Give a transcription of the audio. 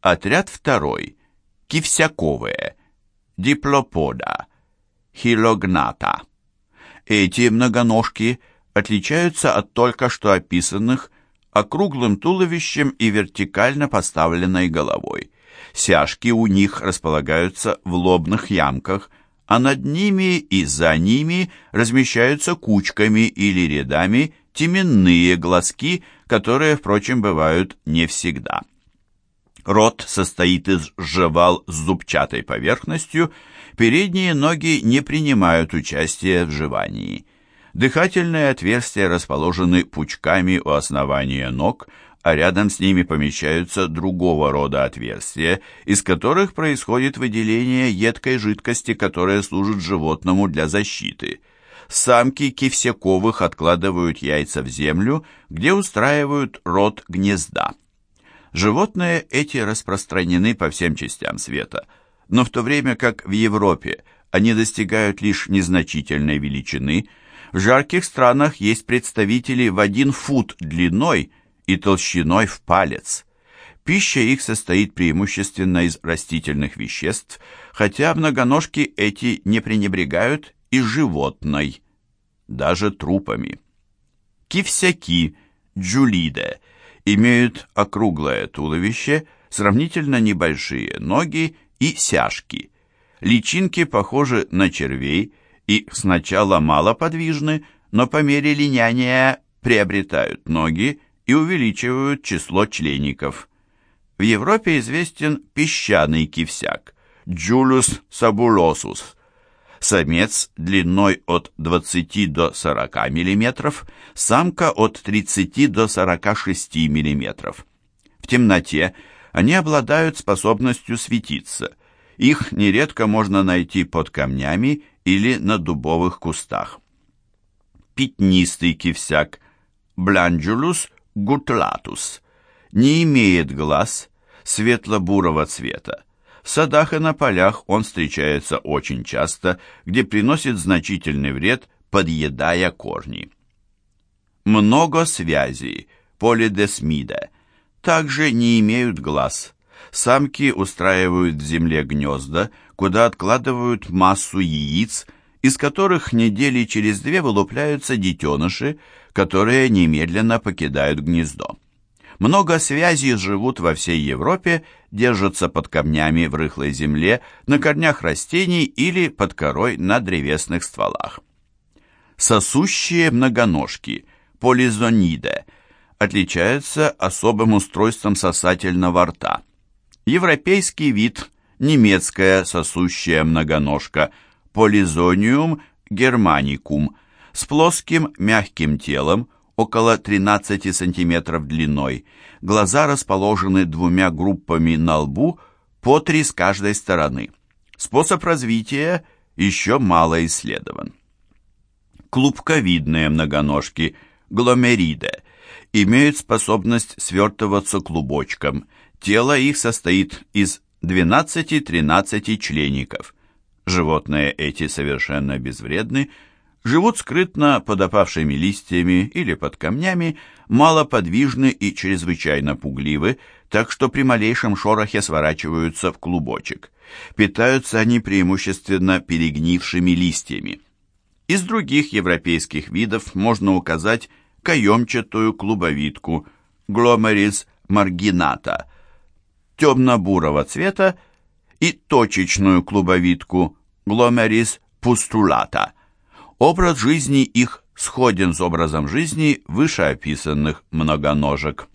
Отряд второй. Кивсяковые. Диплопода. Хилогната. Эти многоножки отличаются от только что описанных округлым туловищем и вертикально поставленной головой. Сяжки у них располагаются в лобных ямках, а над ними и за ними размещаются кучками или рядами теменные глазки, которые, впрочем, бывают не всегда. Рот состоит из жевал с зубчатой поверхностью, передние ноги не принимают участия в жевании. Дыхательные отверстия расположены пучками у основания ног, а рядом с ними помещаются другого рода отверстия, из которых происходит выделение едкой жидкости, которая служит животному для защиты. Самки кивсяковых откладывают яйца в землю, где устраивают род гнезда. Животные эти распространены по всем частям света, но в то время как в Европе они достигают лишь незначительной величины, в жарких странах есть представители в один фут длиной – и толщиной в палец. Пища их состоит преимущественно из растительных веществ, хотя многоножки эти не пренебрегают и животной, даже трупами. Кивсяки, джулиде, имеют округлое туловище, сравнительно небольшие ноги и сяжки. Личинки похожи на червей и сначала малоподвижны, но по мере линяния приобретают ноги и увеличивают число члеников. В Европе известен песчаный кивсяк Джулюс сабулосус. Самец длиной от 20 до 40 мм, самка от 30 до 46 мм. В темноте они обладают способностью светиться. Их нередко можно найти под камнями или на дубовых кустах. Пятнистый кивсяк Бланджулус гутлатус, не имеет глаз, светло-бурого цвета. В садах и на полях он встречается очень часто, где приносит значительный вред, подъедая корни. Много связей, полидесмида, также не имеют глаз. Самки устраивают в земле гнезда, куда откладывают массу яиц, из которых недели через две вылупляются детеныши, которые немедленно покидают гнездо. Много связей живут во всей Европе, держатся под камнями в рыхлой земле, на корнях растений или под корой на древесных стволах. Сосущие многоножки, полизониде, отличаются особым устройством сосательного рта. Европейский вид – немецкая сосущая многоножка, полизониум германикум – с плоским мягким телом, около 13 см длиной. Глаза расположены двумя группами на лбу, по три с каждой стороны. Способ развития еще мало исследован. Клубковидные многоножки, гломериды, имеют способность свертываться клубочком. Тело их состоит из 12-13 члеников. Животные эти совершенно безвредны, живут скрытно под опавшими листьями или под камнями, малоподвижны и чрезвычайно пугливы, так что при малейшем шорохе сворачиваются в клубочек. Питаются они преимущественно перегнившими листьями. Из других европейских видов можно указать каемчатую клубовидку Glomeris marginata темно-бурого цвета и точечную клубовидку Glomeris pustulata Образ жизни их сходен с образом жизни вышеописанных многоножек.